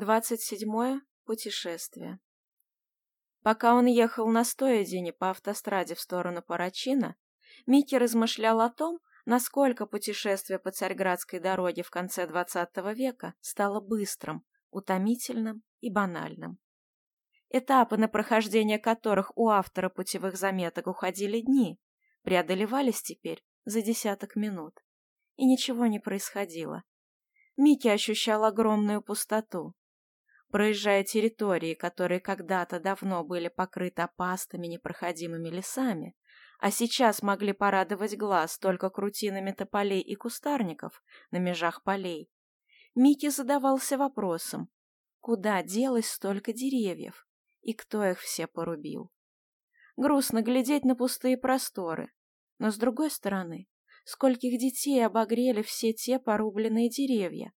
двадцать седьмое путешествие. Пока он ехал на стоедине по автостраде в сторону Парачина, Микки размышлял о том, насколько путешествие по Царьградской дороге в конце двадцатого века стало быстрым, утомительным и банальным. Этапы, на прохождение которых у автора путевых заметок уходили дни, преодолевались теперь за десяток минут. И ничего не происходило. Микки ощущал огромную пустоту, Проезжая территории, которые когда-то давно были покрыты опасными непроходимыми лесами, а сейчас могли порадовать глаз только крутинами тополей и кустарников на межах полей, Микки задавался вопросом, куда делось столько деревьев и кто их все порубил. Грустно глядеть на пустые просторы, но, с другой стороны, скольких детей обогрели все те порубленные деревья,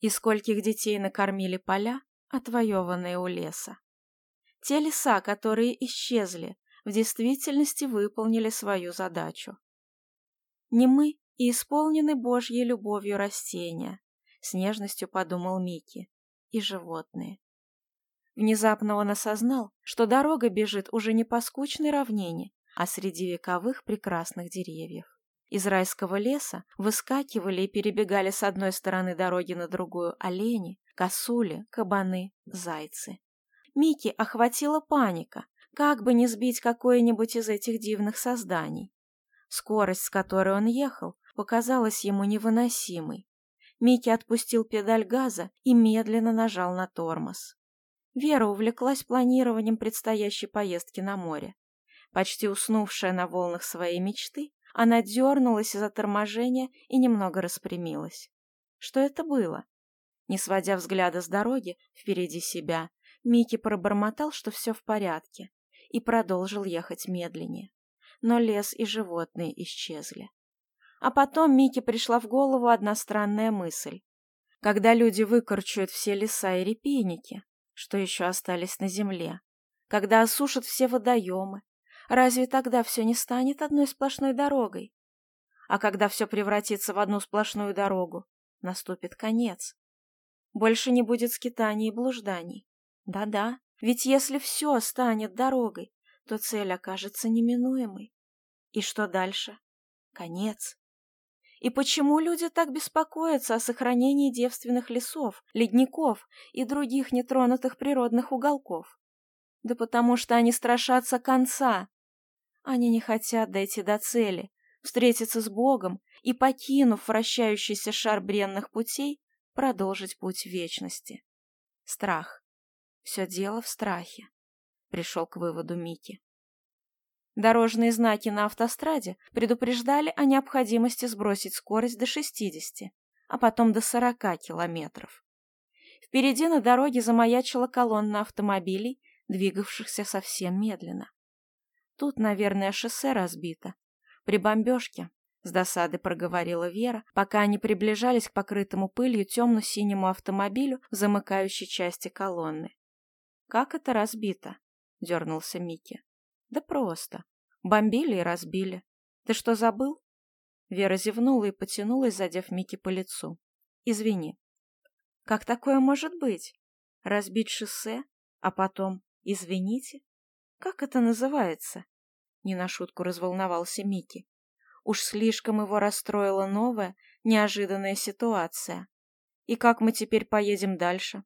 и скольких детей накормили поля, отвоеванные у леса. Те леса, которые исчезли, в действительности выполнили свою задачу. Не мы и исполнены Божьей любовью растения, с нежностью подумал Микки, и животные. Внезапно он осознал, что дорога бежит уже не по скучной равнине, а среди вековых прекрасных деревьев. Из райского леса выскакивали и перебегали с одной стороны дороги на другую олени, косули, кабаны, зайцы. Мики охватила паника, как бы не сбить какое-нибудь из этих дивных созданий. Скорость, с которой он ехал, показалась ему невыносимой. Микки отпустил педаль газа и медленно нажал на тормоз. Вера увлеклась планированием предстоящей поездки на море. Почти уснувшая на волнах своей мечты, она дернулась из-за торможения и немного распрямилась. Что это было? Не сводя взгляда с дороги впереди себя, Микки пробормотал, что все в порядке, и продолжил ехать медленнее. Но лес и животные исчезли. А потом Микки пришла в голову одна странная мысль. Когда люди выкорчуют все леса и репейники, что еще остались на земле, когда осушат все водоемы, Разве тогда все не станет одной сплошной дорогой? А когда все превратится в одну сплошную дорогу, наступит конец. Больше не будет скитаний и блужданий. Да-да, ведь если все станет дорогой, то цель окажется неминуемой. И что дальше? Конец. И почему люди так беспокоятся о сохранении девственных лесов, ледников и других нетронутых природных уголков? Да потому что они страшатся конца, они не хотят дойти до цели, встретиться с Богом и, покинув вращающийся шар бренных путей, продолжить путь вечности. Страх. Все дело в страхе, пришел к выводу Микки. Дорожные знаки на автостраде предупреждали о необходимости сбросить скорость до 60, а потом до 40 километров. Впереди на дороге замаячила колонна автомобилей, двигавшихся совсем медленно. Тут, наверное, шоссе разбито. При бомбежке, с досады проговорила Вера, пока они приближались к покрытому пылью темно-синему автомобилю в замыкающей части колонны. «Как это разбито?» — дернулся Микки. «Да просто. Бомбили и разбили. Ты что, забыл?» Вера зевнула и потянулась, задев Микки по лицу. «Извини». «Как такое может быть? Разбить шоссе, а потом «извините»? Как это называется?» Не на шутку разволновался Микки. Уж слишком его расстроила новая, неожиданная ситуация. И как мы теперь поедем дальше?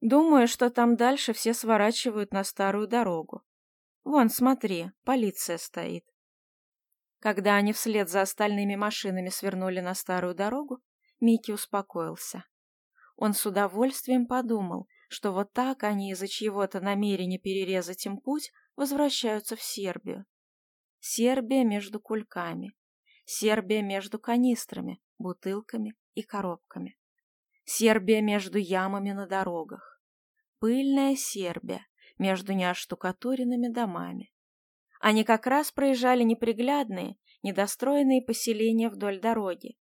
Думаю, что там дальше все сворачивают на старую дорогу. Вон, смотри, полиция стоит. Когда они вслед за остальными машинами свернули на старую дорогу, Микки успокоился. Он с удовольствием подумал, что вот так они из-за чьего-то намерения перерезать им путь возвращаются в Сербию. Сербия между кульками, Сербия между канистрами, бутылками и коробками. Сербия между ямами на дорогах. Пыльная Сербия между неоштукатуренными домами. Они как раз проезжали неприглядные, недостроенные поселения вдоль дороги.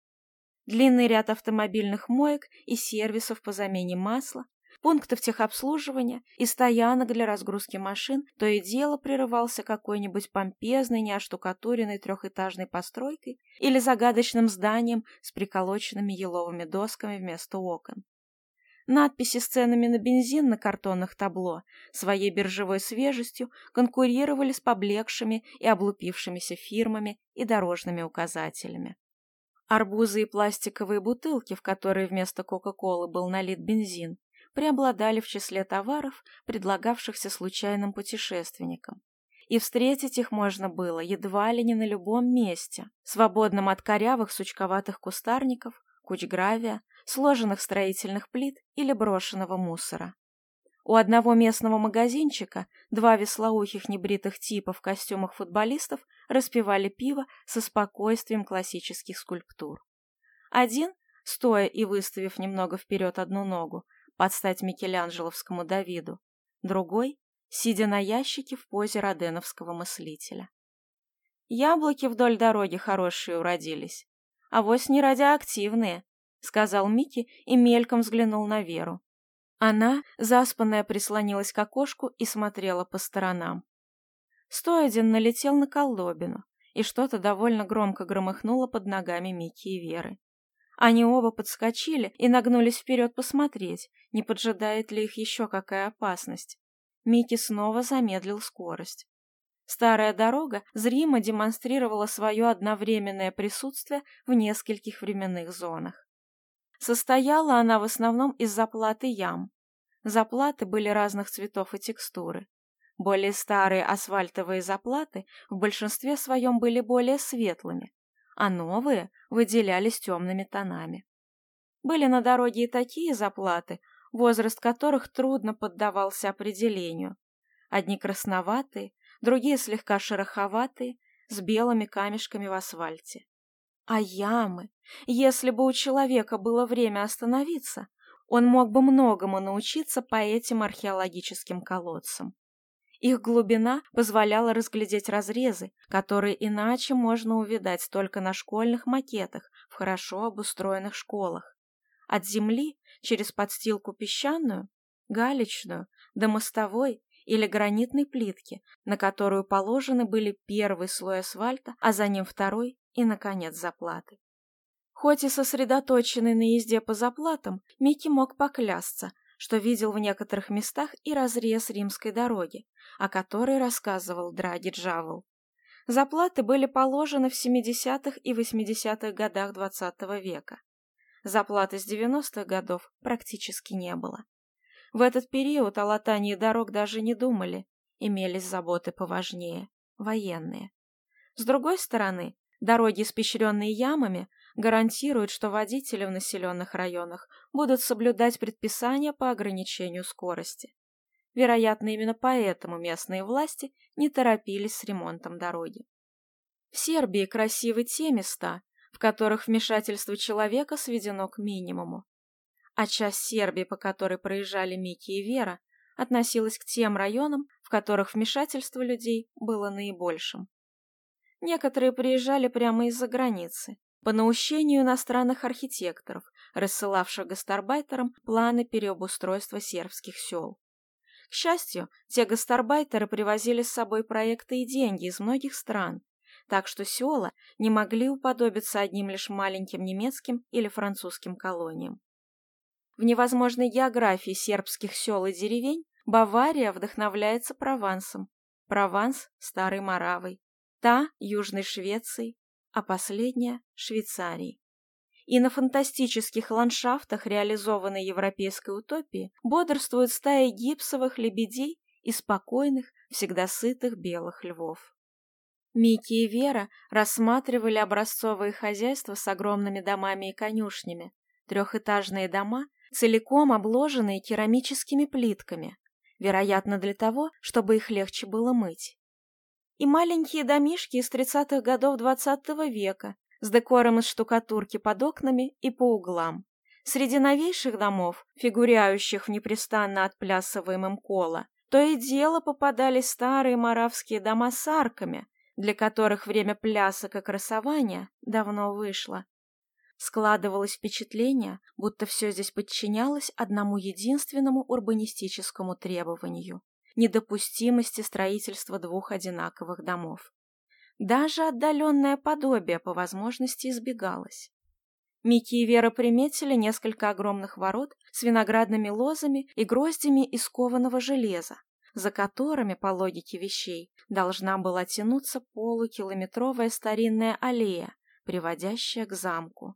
Длинный ряд автомобильных моек и сервисов по замене масла, пунктов техобслуживания и стоянок для разгрузки машин, то и дело прерывался какой-нибудь помпезной, неоштукатуренной трехэтажной постройкой или загадочным зданием с приколоченными еловыми досками вместо окон. Надписи с ценами на бензин на картонных табло своей биржевой свежестью конкурировали с поблекшими и облупившимися фирмами и дорожными указателями. Арбузы и пластиковые бутылки, в которые вместо Кока-Колы был налит бензин, преобладали в числе товаров, предлагавшихся случайным путешественникам. И встретить их можно было едва ли не на любом месте, свободном от корявых сучковатых кустарников, куч гравия, сложенных строительных плит или брошенного мусора. У одного местного магазинчика два веслоухих небритых типа в костюмах футболистов распивали пиво со спокойствием классических скульптур. Один, стоя и выставив немного вперед одну ногу, стать Микеланджеловскому Давиду, другой – сидя на ящике в позе роденовского мыслителя. «Яблоки вдоль дороги хорошие уродились, а вось не радиоактивные», – сказал Микки и мельком взглянул на Веру. Она, заспанная, прислонилась к окошку и смотрела по сторонам. Сто один налетел на колдобину, и что-то довольно громко громыхнуло под ногами Мики и Веры. Они оба подскочили и нагнулись вперед посмотреть, не поджидает ли их еще какая опасность. Микки снова замедлил скорость. Старая дорога зримо демонстрировала свое одновременное присутствие в нескольких временных зонах. Состояла она в основном из заплаты ям. Заплаты были разных цветов и текстуры. Более старые асфальтовые заплаты в большинстве своем были более светлыми, а новые выделялись темными тонами. Были на дороге и такие заплаты, возраст которых трудно поддавался определению. Одни красноватые, другие слегка шероховатые, с белыми камешками в асфальте. А ямы! Если бы у человека было время остановиться, он мог бы многому научиться по этим археологическим колодцам. Их глубина позволяла разглядеть разрезы, которые иначе можно увидать только на школьных макетах в хорошо обустроенных школах. От земли через подстилку песчаную, галечную, до мостовой или гранитной плитки, на которую положены были первый слой асфальта, а за ним второй и, наконец, заплаты. Хоть и сосредоточенный на езде по заплатам, Микки мог поклясться, что видел в некоторых местах и разрез римской дороги, о которой рассказывал Драги Джавел. Заплаты были положены в 70-х и 80-х годах XX -го века. Заплаты с 90-х годов практически не было. В этот период о латании дорог даже не думали, имелись заботы поважнее – военные. С другой стороны, Дороги, испещренные ямами, гарантируют, что водители в населенных районах будут соблюдать предписания по ограничению скорости. Вероятно, именно поэтому местные власти не торопились с ремонтом дороги. В Сербии красивы те места, в которых вмешательство человека сведено к минимуму. А часть Сербии, по которой проезжали Мики и Вера, относилась к тем районам, в которых вмешательство людей было наибольшим. Некоторые приезжали прямо из-за границы, по наущению иностранных архитекторов, рассылавших гастарбайтерам планы переобустройства сербских сел. К счастью, те гастарбайтеры привозили с собой проекты и деньги из многих стран, так что села не могли уподобиться одним лишь маленьким немецким или французским колониям. В невозможной географии сербских сел и деревень Бавария вдохновляется Провансом, Прованс – Старой Моравой, та Южной Швеции, а последняя – Швейцарии. И на фантастических ландшафтах реализованной европейской утопии бодрствуют стаи гипсовых лебедей и спокойных, всегда сытых белых львов. Микки и Вера рассматривали образцовые хозяйства с огромными домами и конюшнями, трехэтажные дома, целиком обложенные керамическими плитками, вероятно для того, чтобы их легче было мыть и маленькие домишки из 30-х годов XX -го века с декором из штукатурки под окнами и по углам. Среди новейших домов, фигуряющих в непрестанно отплясываемом кола, то и дело попадали старые маравские дома с арками, для которых время плясок и красования давно вышло. Складывалось впечатление, будто все здесь подчинялось одному единственному урбанистическому требованию недопустимости строительства двух одинаковых домов. Даже отдаленное подобие по возможности избегалось. Микки и Вера приметили несколько огромных ворот с виноградными лозами и гроздями из кованого железа, за которыми, по логике вещей, должна была тянуться полукилометровая старинная аллея, приводящая к замку.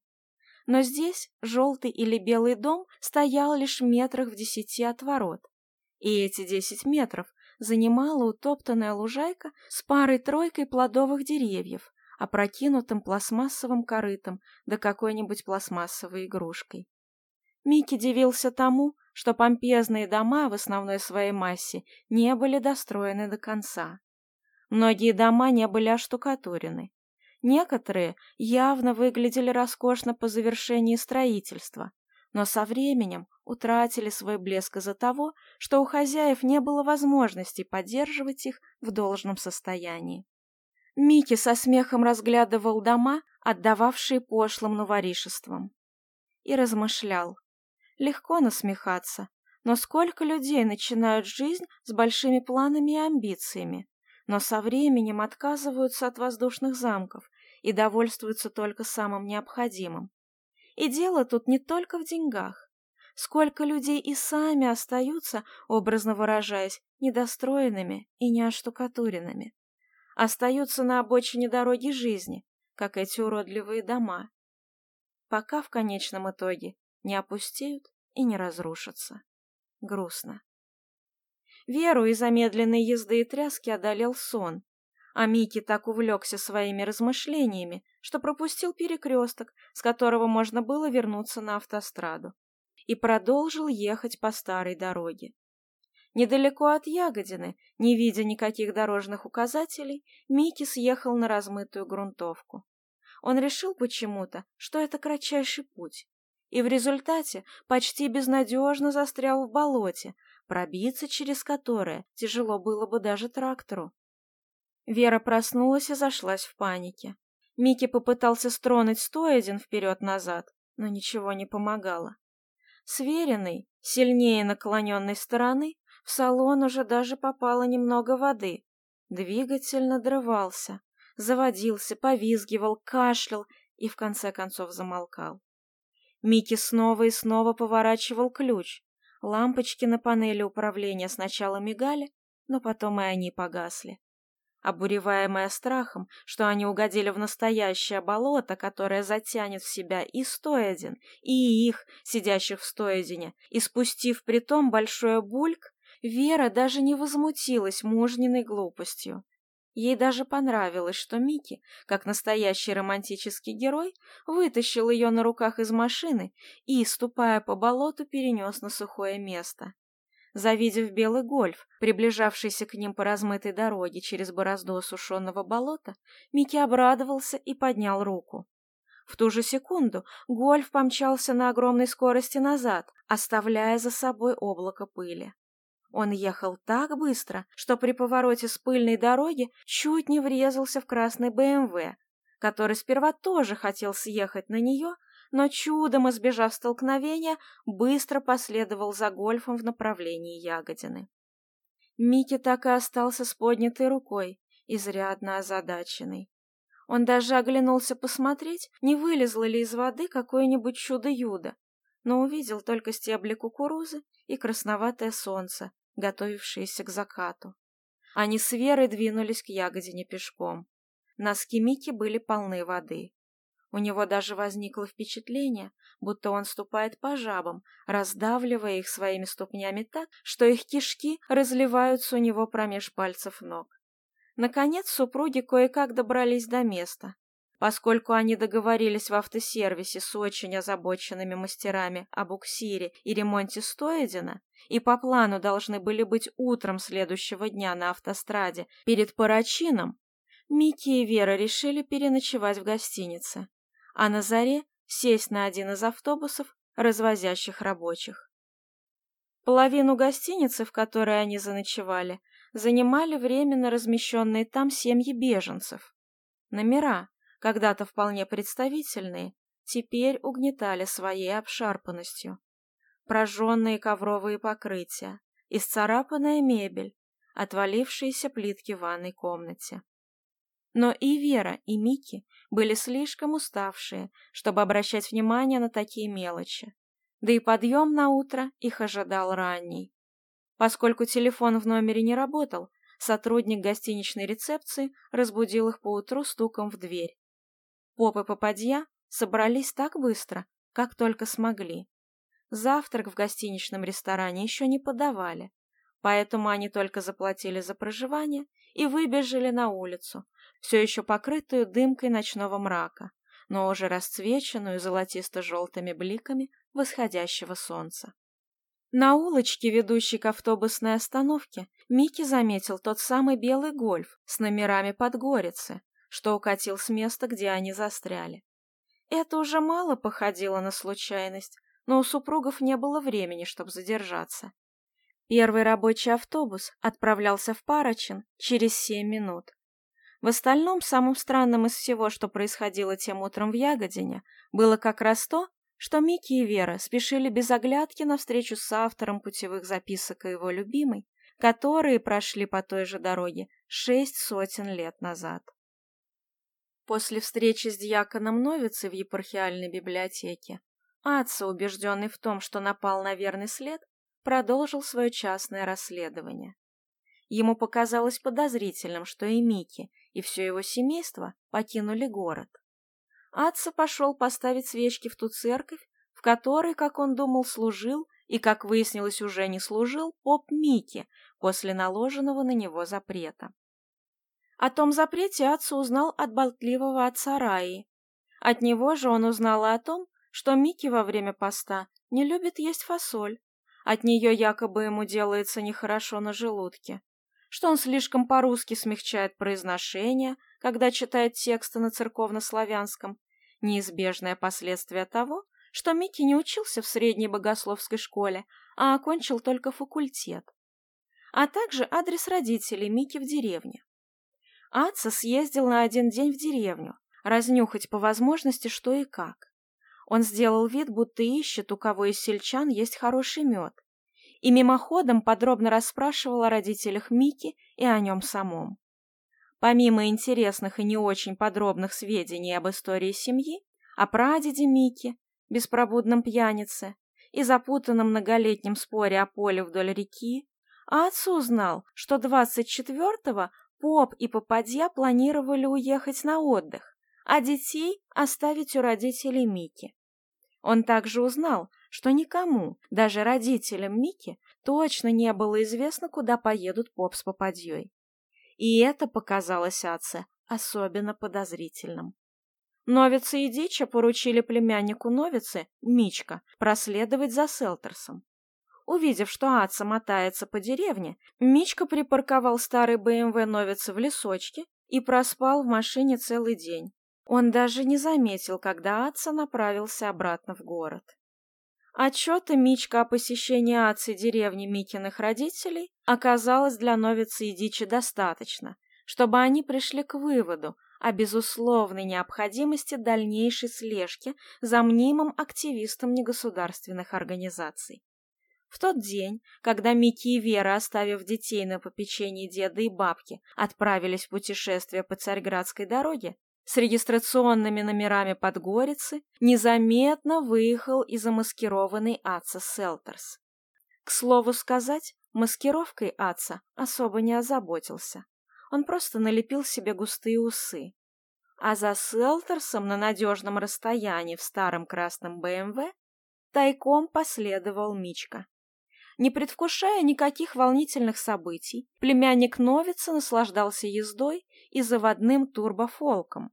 Но здесь желтый или белый дом стоял лишь метрах в десяти от ворот, и эти десять метров занимала утоптанная лужайка с парой-тройкой плодовых деревьев, опрокинутым пластмассовым корытом да какой-нибудь пластмассовой игрушкой. Микки дивился тому, что помпезные дома в основной своей массе не были достроены до конца. Многие дома не были оштукатурены. Некоторые явно выглядели роскошно по завершении строительства, но со временем утратили свой блеск из-за того, что у хозяев не было возможности поддерживать их в должном состоянии. Микки со смехом разглядывал дома, отдававшие пошлым новоришеством, и размышлял. Легко насмехаться, но сколько людей начинают жизнь с большими планами и амбициями, но со временем отказываются от воздушных замков и довольствуются только самым необходимым. И дело тут не только в деньгах. Сколько людей и сами остаются, образно выражаясь, недостроенными и неоштукатуренными. Остаются на обочине дороги жизни, как эти уродливые дома. Пока в конечном итоге не опустеют и не разрушатся. Грустно. Веру из замедленной езды и тряски одолел сон, а Микки так увлекся своими размышлениями, что пропустил перекресток, с которого можно было вернуться на автостраду, и продолжил ехать по старой дороге. Недалеко от Ягодины, не видя никаких дорожных указателей, Микки съехал на размытую грунтовку. Он решил почему-то, что это кратчайший путь, и в результате почти безнадежно застрял в болоте, пробиться через которое тяжело было бы даже трактору. Вера проснулась и зашлась в панике. Микки попытался стронуть стоядин вперед-назад, но ничего не помогало. Сверенный, сильнее наклоненной стороны, в салон уже даже попало немного воды. Двигатель надрывался, заводился, повизгивал, кашлял и в конце концов замолкал. Микки снова и снова поворачивал ключ. Лампочки на панели управления сначала мигали, но потом и они погасли обуреваемая страхом, что они угодили в настоящее болото, которое затянет в себя и Стоедин, и их, сидящих в Стоедине, и спустив том большой бульк, Вера даже не возмутилась мужниной глупостью. Ей даже понравилось, что Микки, как настоящий романтический герой, вытащил ее на руках из машины и, ступая по болоту, перенес на сухое место. Завидев белый гольф, приближавшийся к ним по размытой дороге через борозду осушенного болота, Микки обрадовался и поднял руку. В ту же секунду гольф помчался на огромной скорости назад, оставляя за собой облако пыли. Он ехал так быстро, что при повороте с пыльной дороги чуть не врезался в красный БМВ, эм который сперва тоже хотел съехать на нее, но чудом избежав столкновения, быстро последовал за гольфом в направлении Ягодины. Микки так и остался с поднятой рукой, изрядно озадаченный. Он даже оглянулся посмотреть, не вылезло ли из воды какое-нибудь чудо-юдо, но увидел только стебли кукурузы и красноватое солнце, готовившееся к закату. Они с Верой двинулись к ягодине пешком. Носки Микки были полны воды. У него даже возникло впечатление, будто он ступает по жабам, раздавливая их своими ступнями так, что их кишки разливаются у него промеж пальцев ног. Наконец супруги кое-как добрались до места. Поскольку они договорились в автосервисе с очень озабоченными мастерами об буксире и ремонте Стоедина, и по плану должны были быть утром следующего дня на автостраде перед Парачином, Микки и Вера решили переночевать в гостинице а на заре сесть на один из автобусов, развозящих рабочих. Половину гостиницы, в которой они заночевали, занимали временно размещенные там семьи беженцев. Номера, когда-то вполне представительные, теперь угнетали своей обшарпанностью. Прожженные ковровые покрытия, исцарапанная мебель, отвалившиеся плитки в ванной комнате. Но и Вера, и Мики были слишком уставшие, чтобы обращать внимание на такие мелочи. Да и подъем на утро их ожидал ранний. Поскольку телефон в номере не работал, сотрудник гостиничной рецепции разбудил их поутру стуком в дверь. Попы попадья собрались так быстро, как только смогли. Завтрак в гостиничном ресторане еще не подавали, поэтому они только заплатили за проживание и выбежали на улицу, все еще покрытую дымкой ночного мрака, но уже расцвеченную золотисто-желтыми бликами восходящего солнца. На улочке, ведущей к автобусной остановке, Микки заметил тот самый белый гольф с номерами Подгорицы, что укатил с места, где они застряли. Это уже мало походило на случайность, но у супругов не было времени, чтобы задержаться. Первый рабочий автобус отправлялся в Парочин через семь минут, в остальном, самым странным из всего, что происходило тем утром в Ягодине, было как раз то, что Микки и Вера спешили без оглядки навстречу с автором путевых записок и его любимой, которые прошли по той же дороге шесть сотен лет назад. После встречи с дьяконом Новицы в епархиальной библиотеке Атса, убежденный в том, что напал на верный след, продолжил свое частное расследование. Ему показалось подозрительным, что и Микки, и все его семейство покинули город. Атца пошел поставить свечки в ту церковь, в которой, как он думал, служил и, как выяснилось, уже не служил поп Микки после наложенного на него запрета. О том запрете Атца узнал от болтливого отца Раи. От него же он узнал о том, что Микки во время поста не любит есть фасоль. От нее якобы ему делается нехорошо на желудке что он слишком по-русски смягчает произношение, когда читает тексты на церковно-славянском, неизбежное последствие того, что Микки не учился в средней богословской школе, а окончил только факультет, а также адрес родителей Мики в деревне. Аца съездил на один день в деревню, разнюхать по возможности что и как. Он сделал вид, будто ищет, у кого из сельчан есть хороший мед, и мимоходом подробно расспрашивал о родителях Мики и о нем самом. Помимо интересных и не очень подробных сведений об истории семьи, о прадеде Мики, беспробудном пьянице и запутанном многолетнем споре о поле вдоль реки, Атсу узнал, что 24-го Поп и Попадья планировали уехать на отдых, а детей оставить у родителей Мики. Он также узнал, что никому, даже родителям Мики, точно не было известно, куда поедут поп с попадьей. И это показалось отце особенно подозрительным. Новицы и Дича поручили племяннику Новицы, Мичка, проследовать за Селтерсом. Увидев, что Аца мотается по деревне, Мичка припарковал старый БМВ эм Новицы в лесочке и проспал в машине целый день. Он даже не заметил, когда Аца направился обратно в город. Отчета Мичка о посещении Ацы деревни Микиных родителей оказалось для Новицы и Дичи достаточно, чтобы они пришли к выводу о безусловной необходимости дальнейшей слежки за мнимым активистом негосударственных организаций. В тот день, когда Микки и Вера, оставив детей на попечении деда и бабки, отправились в путешествие по Царьградской дороге, с регистрационными номерами Подгорицы незаметно выехал и замаскированный Аца Селтерс. К слову сказать, маскировкой Аца особо не озаботился. Он просто налепил себе густые усы. А за Селтерсом на надежном расстоянии в старом красном БМВ эм тайком последовал Мичка. Не предвкушая никаких волнительных событий, племянник Новица наслаждался ездой и заводным турбофолком,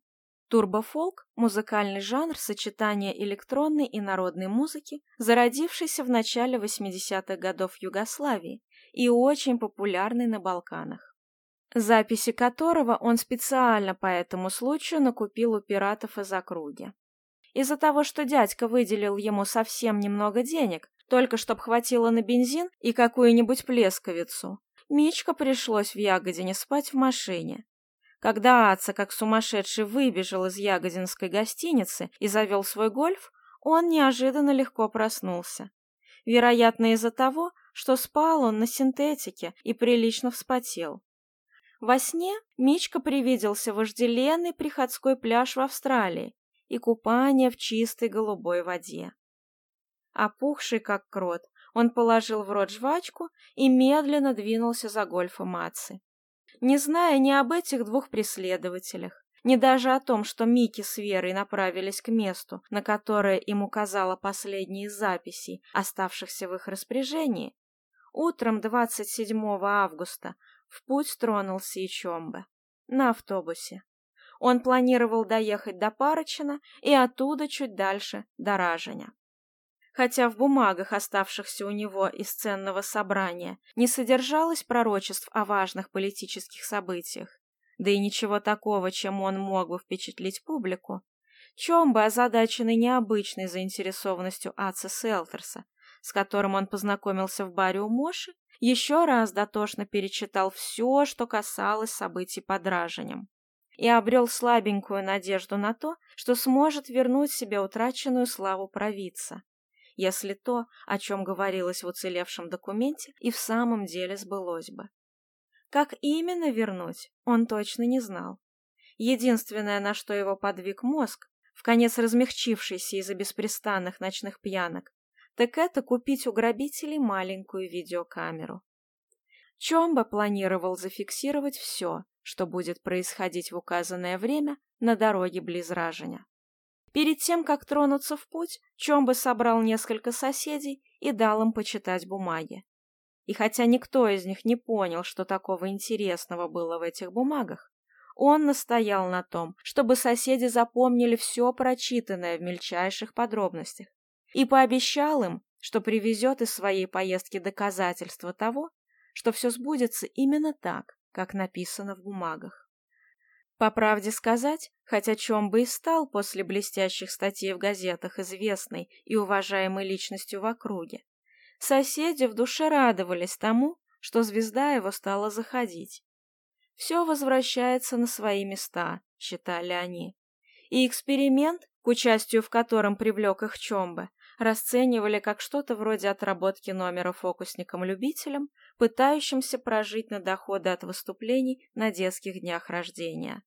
Турбофолк – музыкальный жанр сочетания электронной и народной музыки, зародившийся в начале 80-х годов Югославии и очень популярный на Балканах. Записи которого он специально по этому случаю накупил у пиратов из округи. Из-за того, что дядька выделил ему совсем немного денег, только чтоб хватило на бензин и какую-нибудь плесковицу, Мичка пришлось в Ягодине спать в машине, когда отца, как сумасшедший выбежал из Ягодинской гостиницы и завел свой гольф, он неожиданно легко проснулся. Вероятно, из-за того, что спал он на синтетике и прилично вспотел. Во сне Мичка привиделся вожделенный приходской пляж в Австралии и купание в чистой голубой воде. Опухший, как крот, он положил в рот жвачку и медленно двинулся за гольфом Атсы не зная ни об этих двух преследователях, ни даже о том, что Микки с Верой направились к месту, на которое им указала последние записи, оставшихся в их распоряжении, утром 27 августа в путь тронулся Ичомбе на автобусе. Он планировал доехать до Парочина и оттуда чуть дальше до Раженя хотя в бумагах, оставшихся у него из ценного собрания, не содержалось пророчеств о важных политических событиях, да и ничего такого, чем он мог бы впечатлить публику, чем бы озадаченный необычной заинтересованностью Аца Селтерса, с которым он познакомился в баре у Моши, еще раз дотошно перечитал все, что касалось событий под ражением и обрел слабенькую надежду на то, что сможет вернуть себе утраченную славу провидца если то, о чем говорилось в уцелевшем документе, и в самом деле сбылось бы. Как именно вернуть, он точно не знал. Единственное, на что его подвиг мозг, в конец размягчившийся из-за беспрестанных ночных пьянок, так это купить у грабителей маленькую видеокамеру. Чомба планировал зафиксировать все, что будет происходить в указанное время на дороге близ Раженя перед тем, как тронуться в путь, Чомбы собрал несколько соседей и дал им почитать бумаги. И хотя никто из них не понял, что такого интересного было в этих бумагах, он настоял на том, чтобы соседи запомнили все прочитанное в мельчайших подробностях, и пообещал им, что привезет из своей поездки доказательства того, что все сбудется именно так, как написано в бумагах. По правде сказать, хотя Чомба и стал после блестящих статей в газетах известной и уважаемой личностью в округе, соседи в душе радовались тому, что звезда его стала заходить. Все возвращается на свои места, считали они. И эксперимент, к участию в котором привлек их Чомба, расценивали как что-то вроде отработки номера фокусником-любителем – пытающимся прожить на доходы от выступлений на детских днях рождения.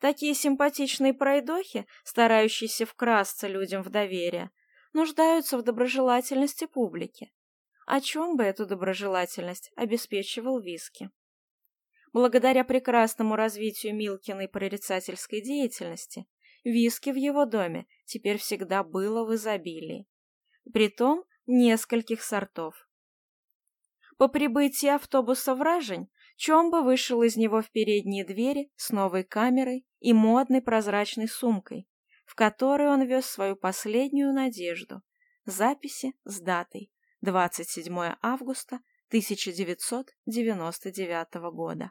Такие симпатичные пройдохи, старающиеся вкрасться людям в доверие, нуждаются в доброжелательности публики. О чем бы эту доброжелательность обеспечивал виски? Благодаря прекрасному развитию Милкиной прорицательской деятельности, виски в его доме теперь всегда было в изобилии. Притом нескольких сортов. По прибытии автобуса в Ражень Чомба вышел из него в передние двери с новой камерой и модной прозрачной сумкой, в которую он вез свою последнюю надежду. Записи с датой 27 августа 1999 года.